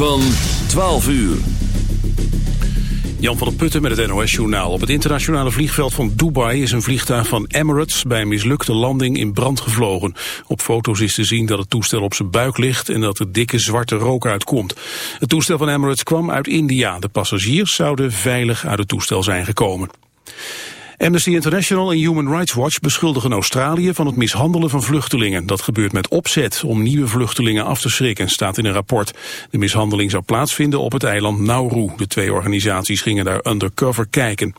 Van 12 uur. Jan van der Putten met het NOS-journaal. Op het internationale vliegveld van Dubai is een vliegtuig van Emirates bij een mislukte landing in brand gevlogen. Op foto's is te zien dat het toestel op zijn buik ligt en dat er dikke zwarte rook uitkomt. Het toestel van Emirates kwam uit India. De passagiers zouden veilig uit het toestel zijn gekomen. Amnesty International en Human Rights Watch beschuldigen Australië van het mishandelen van vluchtelingen. Dat gebeurt met opzet om nieuwe vluchtelingen af te schrikken, staat in een rapport. De mishandeling zou plaatsvinden op het eiland Nauru. De twee organisaties gingen daar undercover kijken.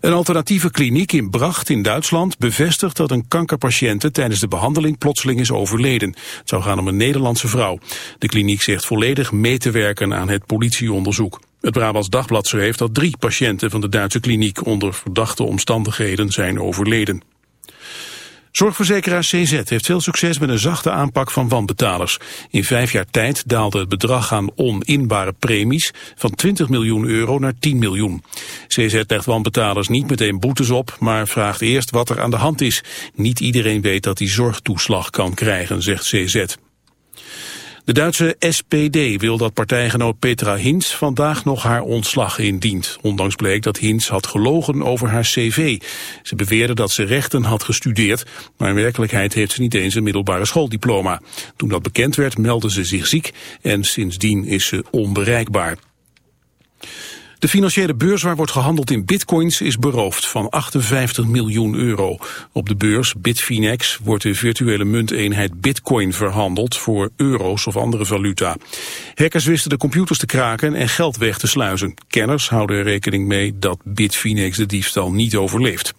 Een alternatieve kliniek in Bracht in Duitsland bevestigt dat een kankerpatiënte tijdens de behandeling plotseling is overleden. Het zou gaan om een Nederlandse vrouw. De kliniek zegt volledig mee te werken aan het politieonderzoek. Het Brabants Dagblad schreef dat drie patiënten van de Duitse kliniek onder verdachte omstandigheden zijn overleden. Zorgverzekeraar CZ heeft veel succes met een zachte aanpak van wanbetalers. In vijf jaar tijd daalde het bedrag aan oninbare premies van 20 miljoen euro naar 10 miljoen. CZ legt wanbetalers niet meteen boetes op, maar vraagt eerst wat er aan de hand is. Niet iedereen weet dat hij zorgtoeslag kan krijgen, zegt CZ. De Duitse SPD wil dat partijgenoot Petra Hinz vandaag nog haar ontslag indient. Ondanks bleek dat Hinz had gelogen over haar cv. Ze beweerde dat ze rechten had gestudeerd, maar in werkelijkheid heeft ze niet eens een middelbare schooldiploma. Toen dat bekend werd meldde ze zich ziek en sindsdien is ze onbereikbaar. De financiële beurs waar wordt gehandeld in bitcoins is beroofd van 58 miljoen euro. Op de beurs Bitfinex wordt de virtuele munteenheid bitcoin verhandeld voor euro's of andere valuta. Hackers wisten de computers te kraken en geld weg te sluizen. Kenners houden er rekening mee dat Bitfinex de diefstal niet overleeft.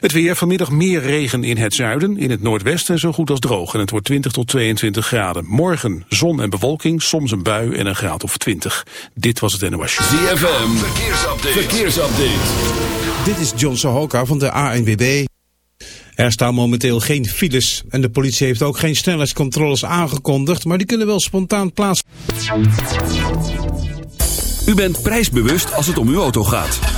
Het weer vanmiddag meer regen in het zuiden, in het noordwesten zo goed als droog. En het wordt 20 tot 22 graden. Morgen zon en bewolking, soms een bui en een graad of 20. Dit was het NOS. ZFM, verkeersupdate. verkeersupdate. Dit is John Sohoka van de ANWB. Er staan momenteel geen files en de politie heeft ook geen snelheidscontroles aangekondigd, maar die kunnen wel spontaan plaats. U bent prijsbewust als het om uw auto gaat.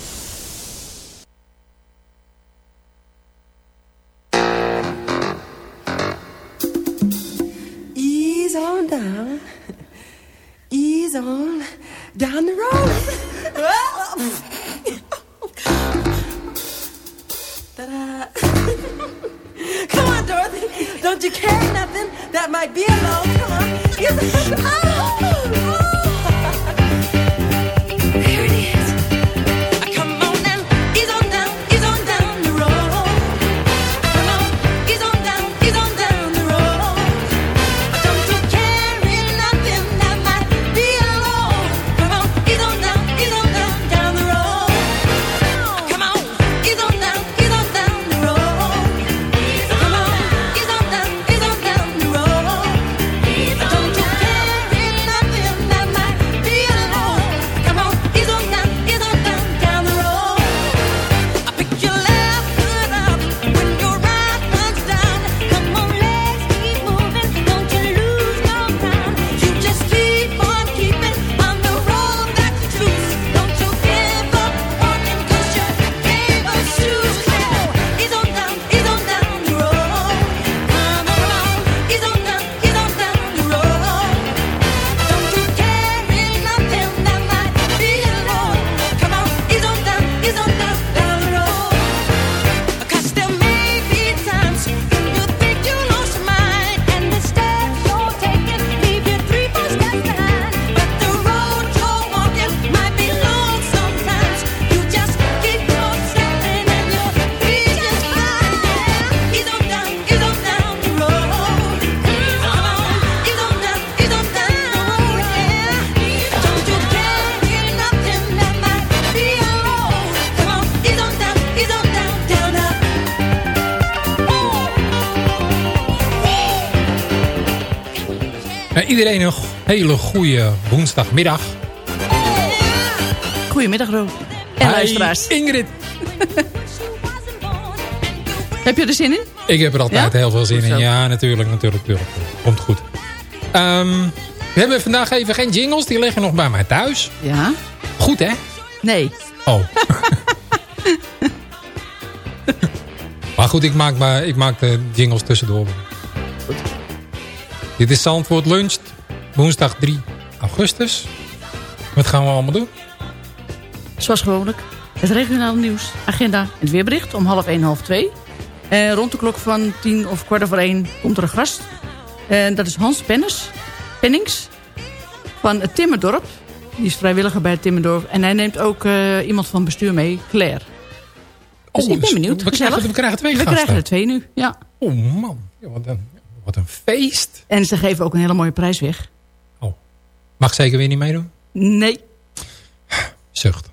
Iedereen een hele goede woensdagmiddag. Goedemiddag, Ro. En Hi, luisteraars. Ingrid. Heb je er zin in? Ik heb er altijd Ja? heel veel zin Goed in. Ja, natuurlijk, natuurlijk, natuurlijk. Komt goed. Ehm, we hebben vandaag even geen jingles. Die liggen nog bij mij thuis. Ja. Goed, hè? Nee. Oh. maar goed, ik maak, maar, ik maak de jingles tussendoor. Dit is Zandvoort Lunch. Woensdag 3 augustus. Wat gaan we allemaal doen? Zoals gewoonlijk. Het regionale nieuws, agenda en het weerbericht om half 1, half 2. En rond de klok van 10 of kwart over 1 komt er een gast. En dat is Hans Pennis, Pennings van het Timmerdorp. Die is vrijwilliger bij het Timmerdorp. En hij neemt ook eh, iemand van bestuur mee, Claire. Dus Oh, ik ben benieuwd. We krijgen, we krijgen twee We gasten. krijgen er twee nu, ja. Oh man, ja, wat, een, wat een feest. En ze geven ook een hele mooie prijs weg. Mag zeker weer niet meedoen? Nee. Zucht.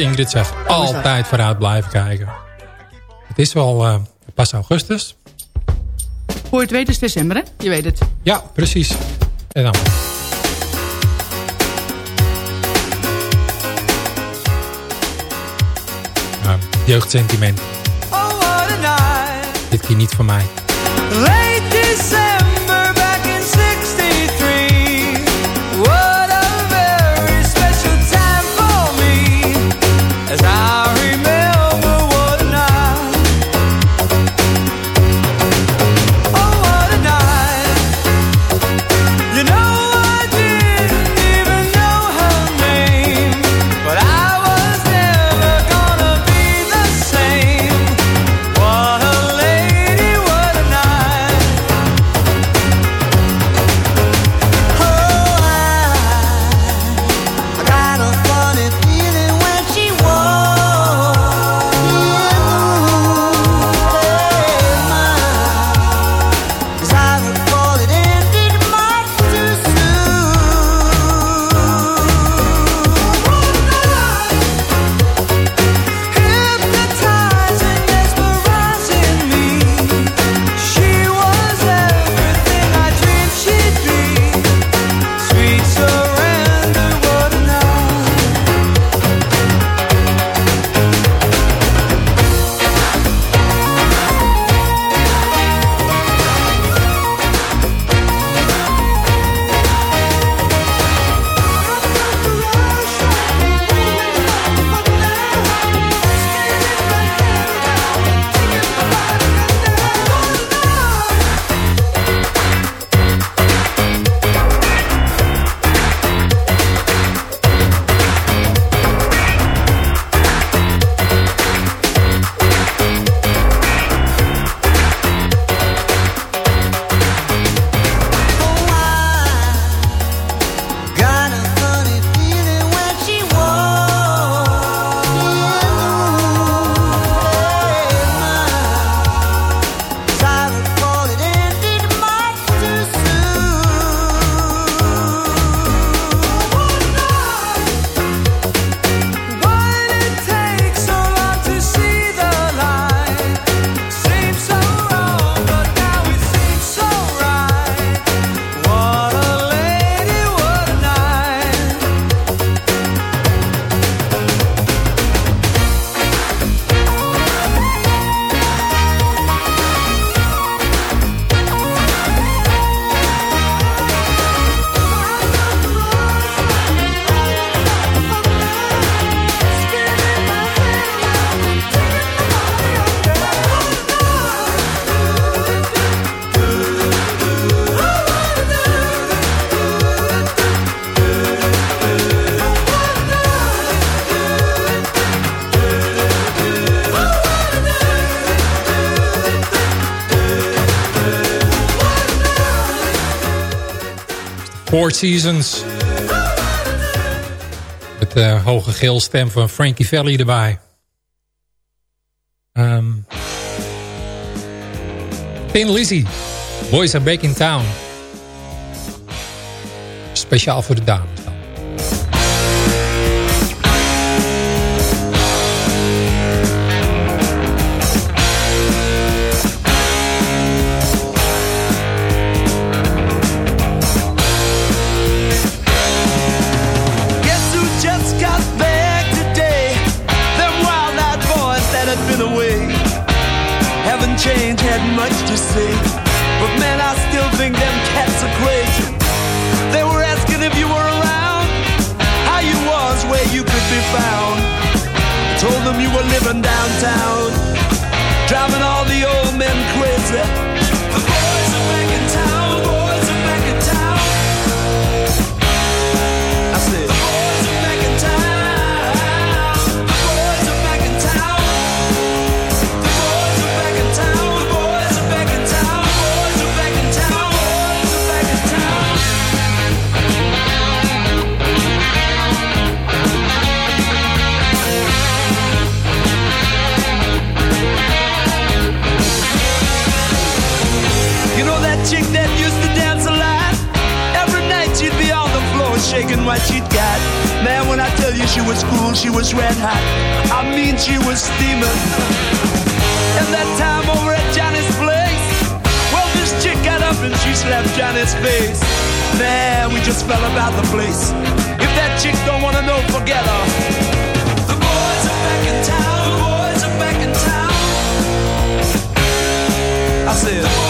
Ingrid zegt, oh, altijd vooruit blijven kijken. Het is wel uh, pas augustus. Voor het weet is december, hè? Je weet het. Ja, precies. En dan... Nou, jeugdsentiment. Oh, Dit keer niet voor mij. Seasons. Met de hoge geelstem van Frankie Valli erbij. Ehm, um, Thin Lizzy. Boys are back in town. Speciaal voor de dames. Red. I mean, she was steaming. And that time over at Johnny's place, well, this chick got up and she slapped Johnny's face. Man, we just fell about the place. If that chick don't wanna know, forget her. The boys are back in town. The boys are back in town. I said,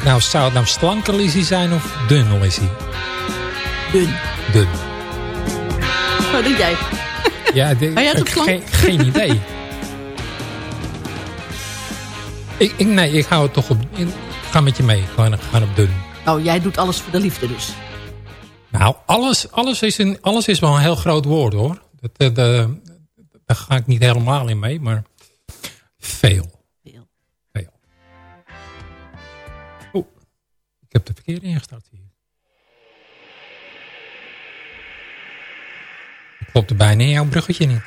Het nou, zou het nou slanke Lizzie zijn of dunne Lizzie? Dun. Dun. Wat denk jij? Ja, de- jij ik- ook geen, idee. ik, ik, nee, ik hou het toch op... Ik ga met je mee. Gewoon, gewoon op dun. Oh, jij doet alles voor de liefde dus. Nou, alles, alles, is een, alles is wel een heel groot woord hoor. Dat, dat, eh, daar ga ik niet helemaal in mee, maar. Veel. Ik heb de verkeerde ingestart hier. Ik klopte bijna in jouw bruggetje niet.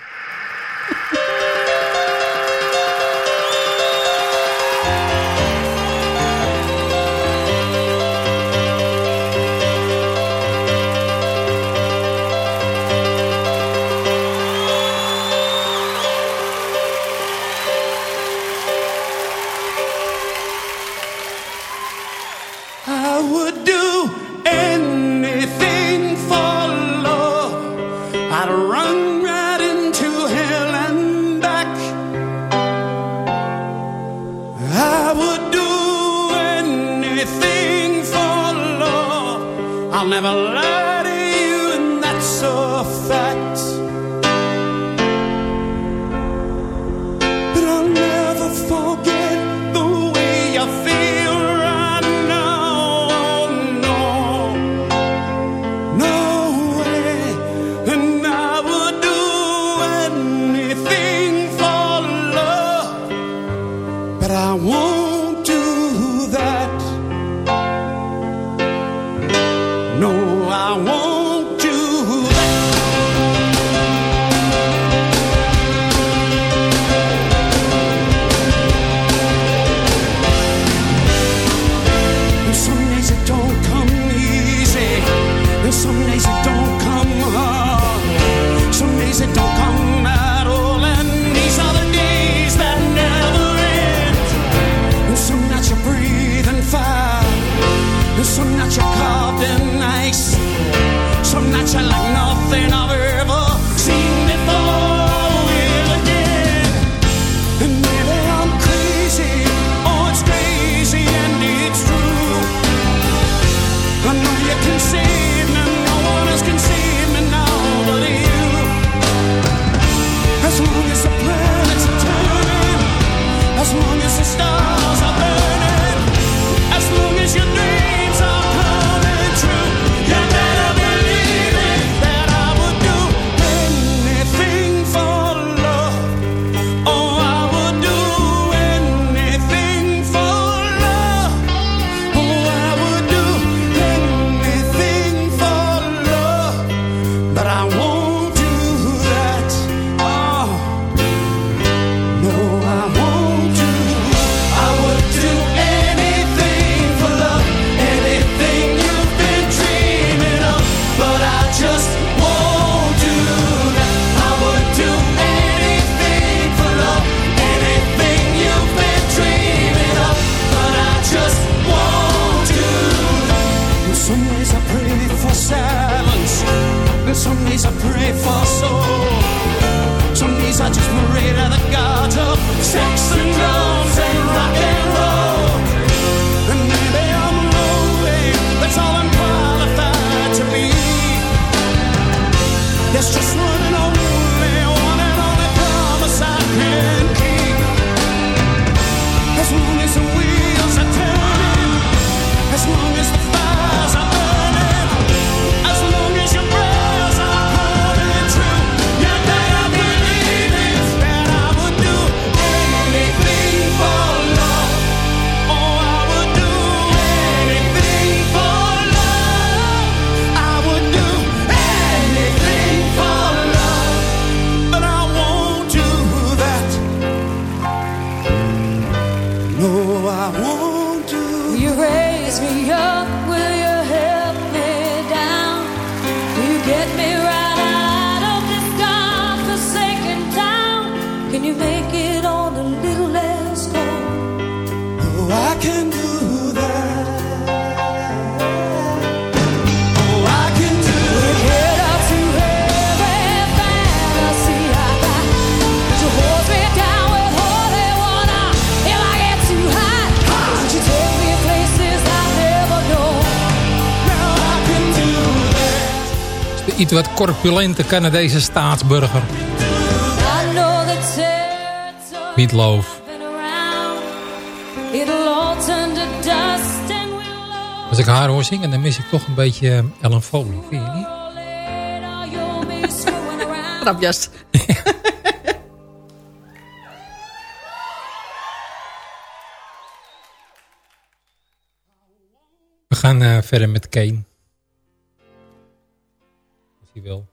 I would do anything for love. I'll never lie but I won't iets wat corpulente Canadese staatsburger. Meatloaf. Als ik haar hoor zingen, dan mis ik toch een beetje eh, Ellen Foley, vind je niet? Grapjes. We gaan eh, verder met Kane. hij will.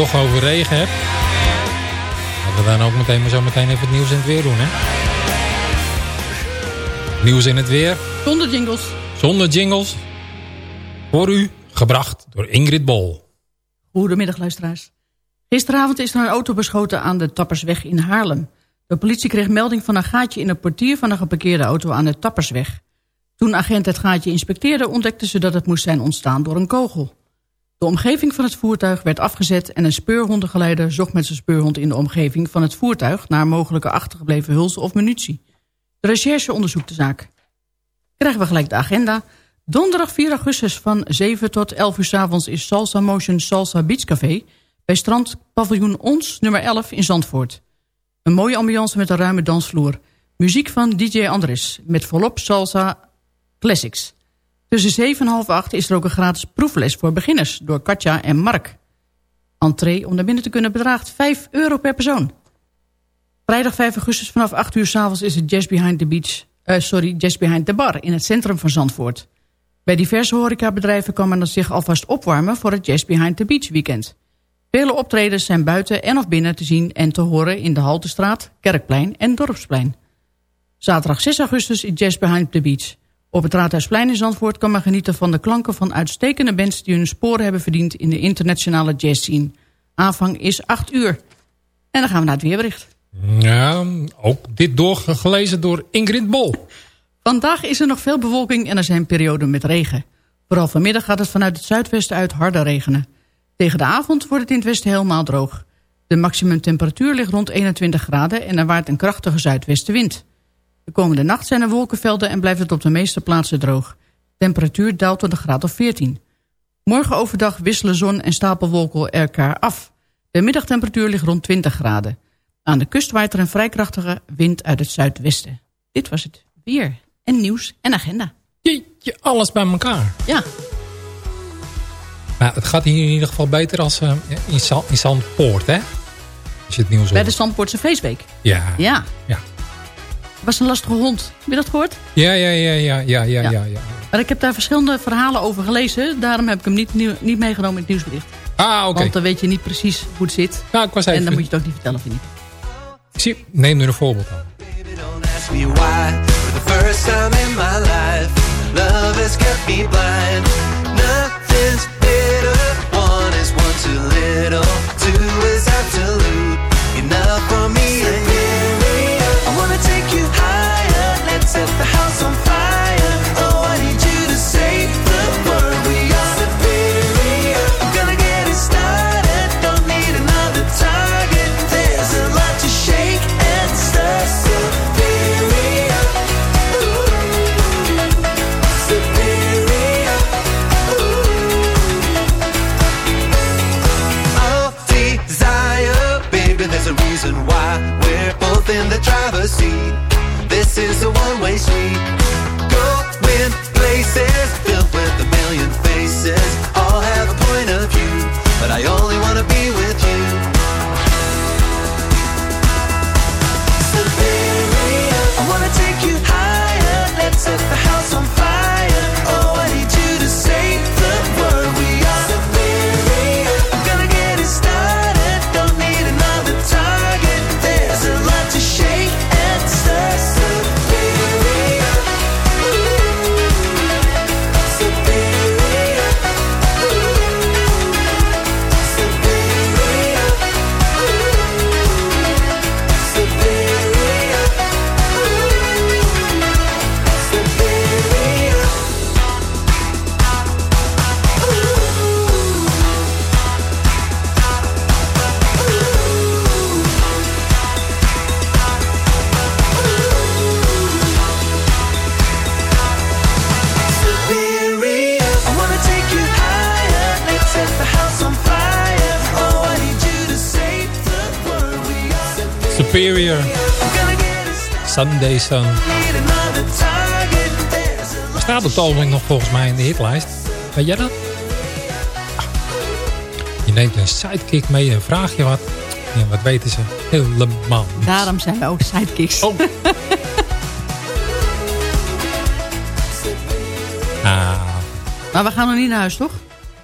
Toch over regen hebt. Laten we dan ook meteen maar zo meteen even het nieuws in het weer doen, hè? Nieuws in het weer, Zonder jingles. zonder jingles. Voor u, gebracht door Ingrid Bol. Goedemiddag luisteraars. Gisteravond is er een auto beschoten aan de Tappersweg in Haarlem. De politie kreeg melding van een gaatje in het portier van een geparkeerde auto aan de Tappersweg. Toen agent het gaatje inspecteerde ontdekten ze dat het moest zijn ontstaan door een kogel. De omgeving van het voertuig werd afgezet en een speurhondengeleider zocht met zijn speurhond in de omgeving van het voertuig naar mogelijke achtergebleven hulzen of munitie. De recherche onderzoekt de zaak. Krijgen we gelijk de agenda. Donderdag 4 augustus van 7 tot 11 uur 's avonds is Salsa Motion Salsa Beach Café... bij strand paviljoen Ons nummer 11 in Zandvoort. Een mooie ambiance met een ruime dansvloer. Muziek van DJ Andres met volop salsa classics. Tussen 7 en half 8 is er ook een gratis proefles voor beginners... door Katja en Mark. Entree om naar binnen te kunnen bedraagt 5 euro per persoon. Vrijdag 5 augustus vanaf 8 uur 's avonds is het Jazz Behind the Beach... eh, sorry, Jazz Behind the Bar in het centrum van Zandvoort. Bij diverse horecabedrijven kan men zich alvast opwarmen... voor het Jazz Behind the Beach weekend. Vele optredens zijn buiten en of binnen te zien en te horen... in de Haltestraat, Kerkplein en Dorpsplein. Zaterdag 6 augustus is Jazz Behind the Beach. Op het Raadhuisplein in Zandvoort kan men genieten van de klanken van uitstekende bands... die hun sporen hebben verdiend in de internationale jazzscene. Aanvang is 8 uur. En dan gaan we naar het weerbericht. Ja, ook dit doorgelezen door Ingrid Bol. Vandaag is er nog veel bewolking en er zijn perioden met regen. Vooral vanmiddag gaat het vanuit het zuidwesten uit harder regenen. Tegen de avond wordt het in het westen helemaal droog. De maximumtemperatuur ligt rond 21 graden en er waait een krachtige zuidwestenwind. De komende nacht zijn er wolkenvelden en blijft het op de meeste plaatsen droog. Temperatuur daalt tot een graad of 14. Morgen overdag wisselen zon en stapelwolken elkaar af. De middagtemperatuur ligt rond 20 graden. Aan de kust waait er een vrij krachtige wind uit het zuidwesten. Dit was het weer en nieuws en agenda. Jeetje, alles bij elkaar. Ja, Nou, het gaat hier in ieder geval beter als eh, in, Zand, in Zandpoort, hè? Als je het nieuws bij de hoort. Zandpoortse feestweek. Ja. Ja. Ja. Was een lastige hond. Heb je dat gehoord? Ja, ja, ja, ja, ja, ja, Ja. ja. ja. Maar ik heb daar verschillende verhalen over gelezen. Daarom heb ik hem niet, nieuw- niet meegenomen in het nieuwsbericht. Ah, oké. Want dan weet je niet precies hoe het zit. Nou, ik was even... En dan moet je het ook niet vertellen, vind ik. Ik zie, neem nu een voorbeeld aan. ask me why. For the first time in my life, love has kept me blind. Nothing's better. One is one too little. Is Sunday Sun. Staat op het nog volgens mij in de hitlijst. Weet jij dat? Ah. Je neemt een sidekick mee en vraag je wat. En wat weten ze? Helemaal niet. Daarom zijn we ook sidekicks. Oh. Ah. Maar we gaan nog niet naar huis, toch?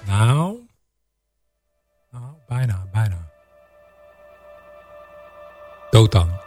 Nou, nou bijna, bijna. Tot dan.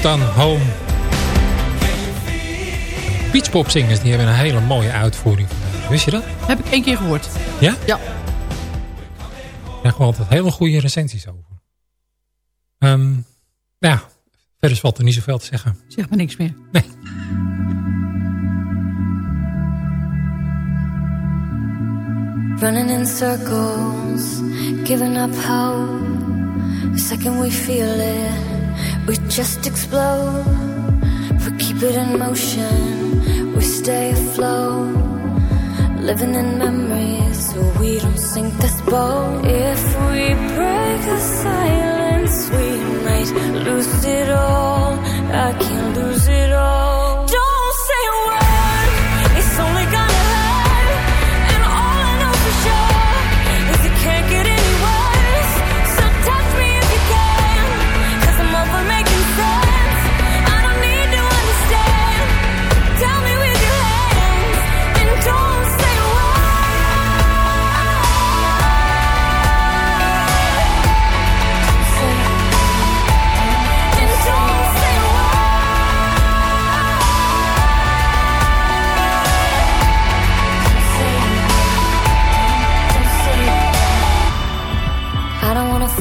dan Home. Beachpopzingers die hebben een hele mooie uitvoering. Wist je dat? Heb ik één keer gehoord. Ja? Ja. Daar krijgen we altijd hele goede recensies over. Nou ja, verder valt er niet zoveel te zeggen. Zeg maar niks meer. Nee. Running in circles, giving up hope. Second we feel it. We just explode. We keep it in motion. We stay afloat. Living in memories so we don't sink this boat. If we break the silence, we might lose it all. I can't lose it all.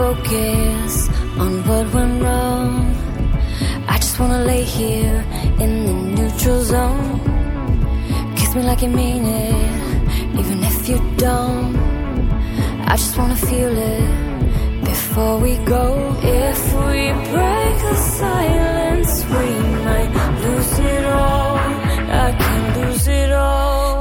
Focus on what went wrong. I just wanna lay here in the neutral zone. Kiss me like you mean it, even if you don't. I just wanna feel it before we go. If we break the silence, we might lose it all. I can lose it all.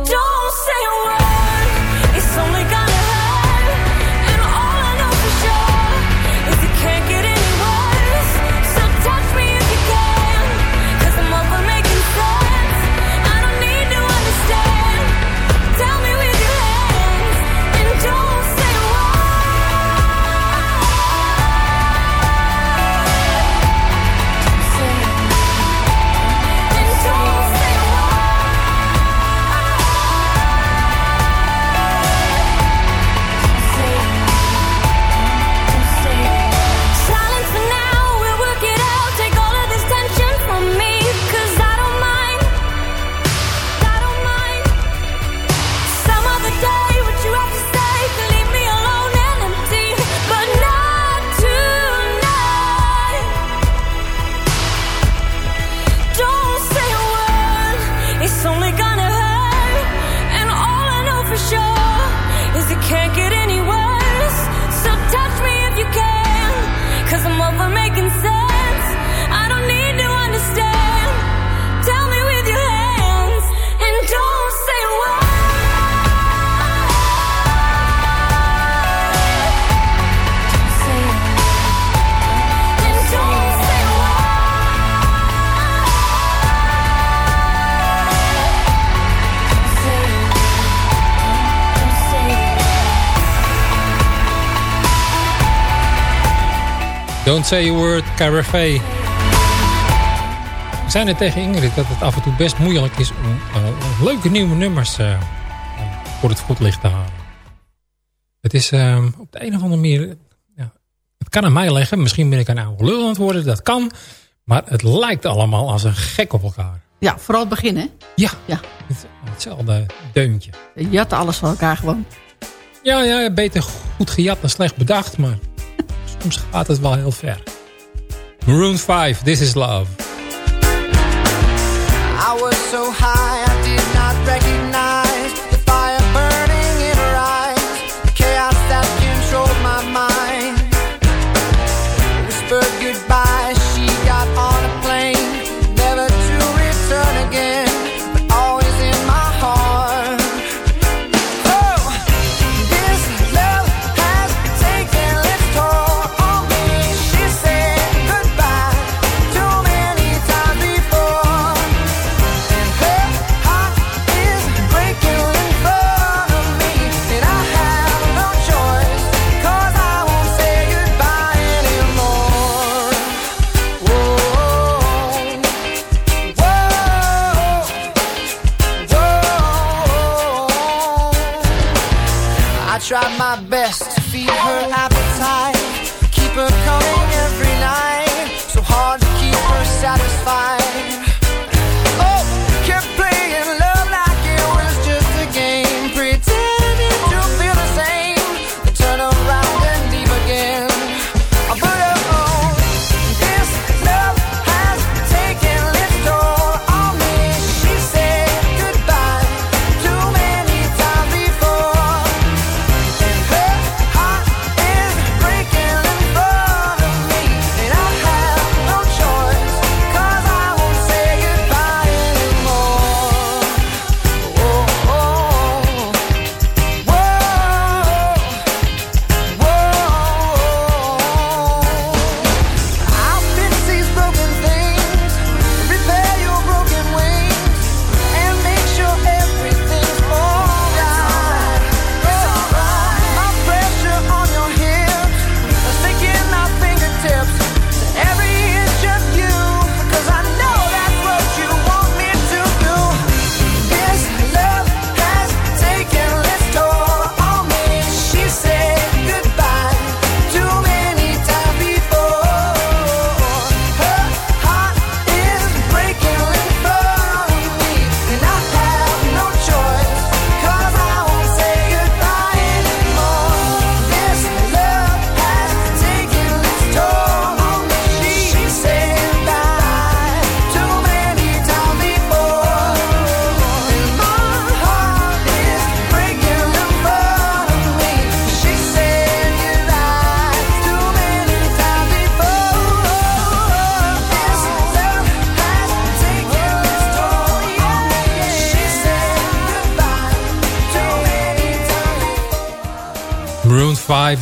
Don't say a word, Carafe. We zijn er tegen Ingrid dat het af en toe best moeilijk is om eh, leuke nieuwe nummers eh, voor het voetlicht te halen. Het is eh, op de een of andere manier... Ja, het kan aan mij leggen. Misschien ben ik een oude lul aan het worden. Dat kan. Maar het lijkt allemaal als een gek op elkaar. Ja, vooral het begin, hè? Ja. Ja. Het, hetzelfde deuntje. Je had alles van elkaar gewoon. Ja, ja, beter goed gejat dan slecht bedacht. Maar soms gaat het wel heel ver. Maroon 5, This is Love. I was so high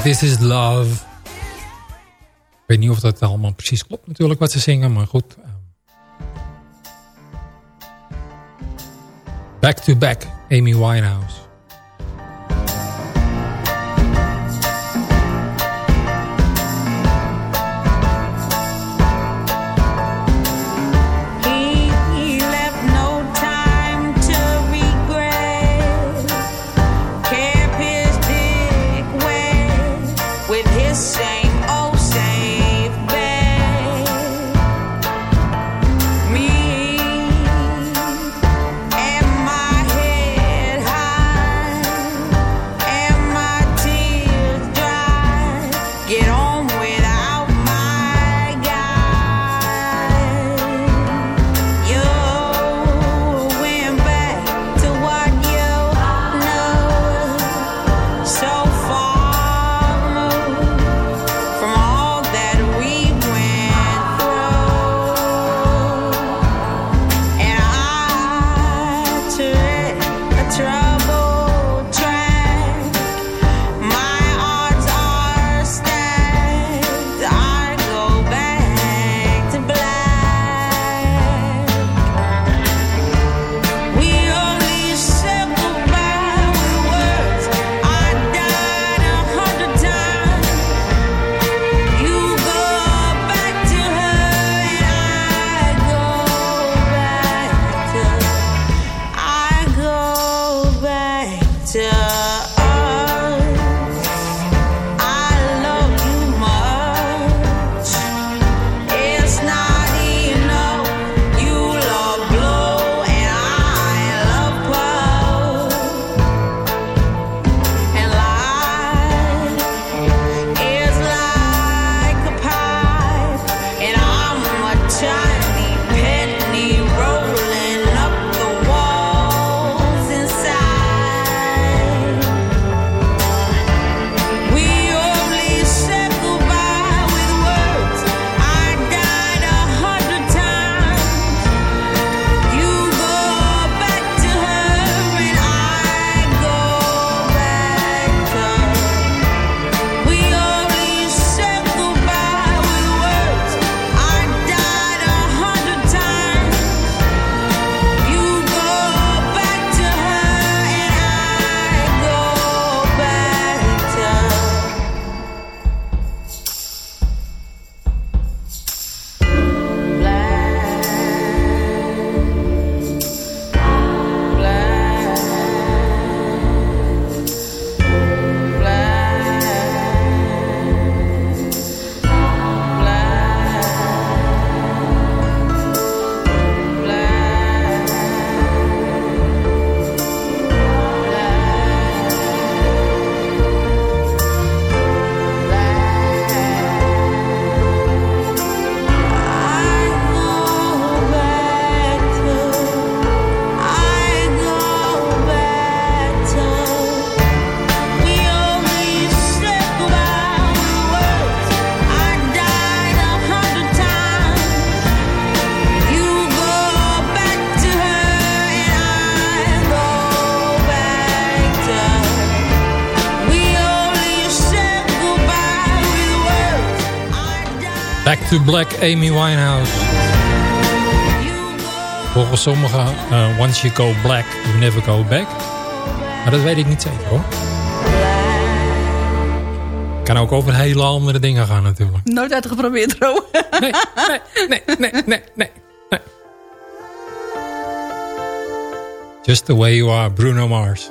This is Love. Ik weet niet of dat allemaal precies klopt natuurlijk wat ze zingen, maar goed. ehm. Back to back, Amy Winehouse. To Black, Amy Winehouse. Volgens sommigen, eh, once you go black, you never go back. Maar dat weet ik niet zeker hoor. Kan ook over hele andere dingen gaan natuurlijk. Nooit uitgeprobeerd, Ro. Nee, nee, nee, nee, nee, nee. Just the way you are, Bruno Mars.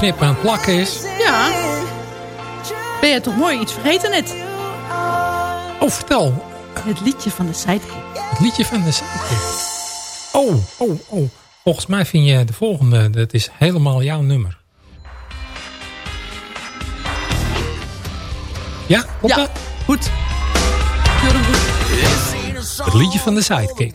knippen en plakken is. Ja. Ben je toch mooi iets vergeten net? Oh, vertel. Het liedje van de sidekick. Het liedje van de sidekick. Oh, oh, oh. Volgens mij vind je de volgende. Dat is helemaal jouw nummer. Ja, klopt ja, Goed. Het liedje van de sidekick.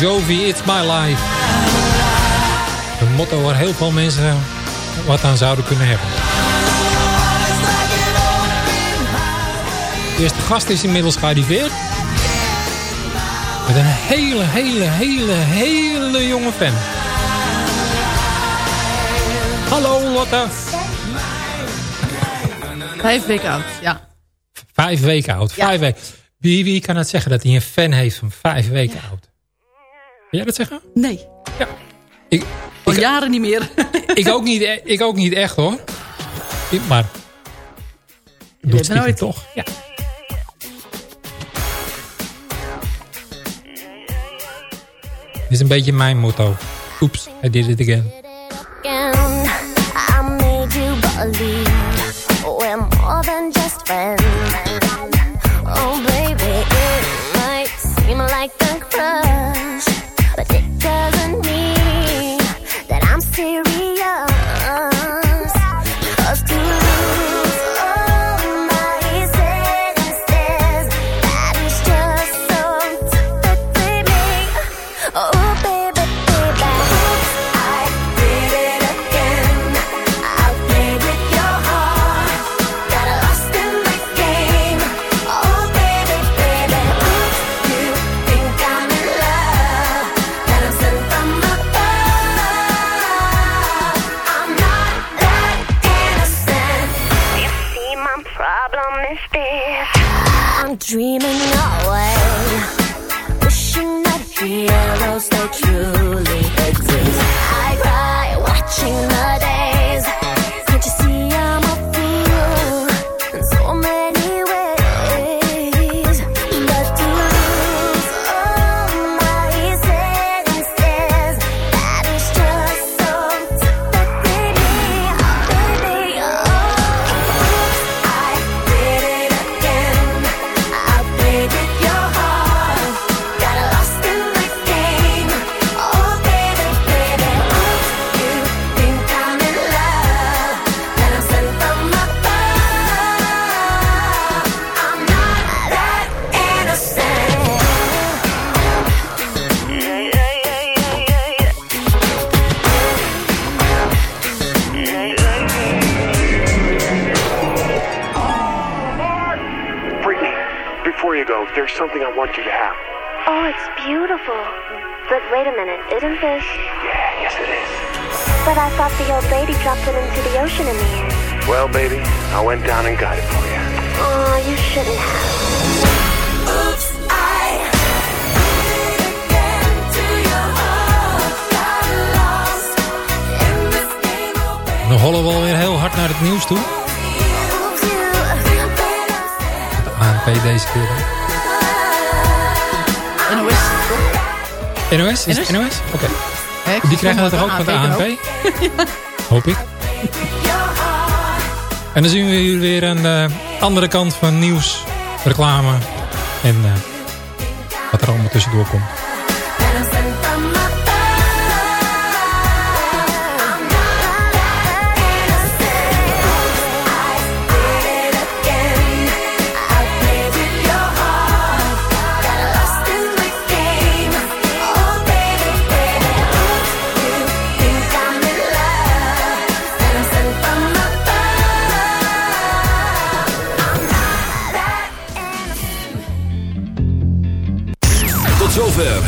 Jovi, It's My Life. Een motto waar heel veel mensen wat aan zouden kunnen hebben. De eerste gast is inmiddels gearriveerd. Met een hele, hele, hele, hele jonge fan. Hallo Lotte. Vijf weken oud, ja. Vijf weken oud. Ja. Vijf weken. Wie, wie kan het zeggen dat hij een fan heeft van vijf weken oud? Wil jij dat zeggen? Nee. Ja. Ik, Al jaren niet meer. ik, ook niet, e- ik ook niet echt hoor. Ik- Maar... Doet weet stiekem nooit. toch? Ja. Dit is een beetje mijn motto. Oeps, I did it again. again. I made you believe we're more than just friends. Beautiful. But wait a minute, isn't this? Yeah, yes it is. But I thought the old lady dropped it into the ocean in the end. Well, baby, I went down and got it for you. Oh, you shouldn't have. Oops, I Dan hollen we alweer heel hard naar het nieuws toe. De ANP deze keer NOS? Is het NOS? NOS? Oké. Die krijgen dat toch ook van de ANP? Hoop ik. En dan zien we hier weer aan de andere kant van nieuws, reclame en eh, wat er allemaal tussendoor komt.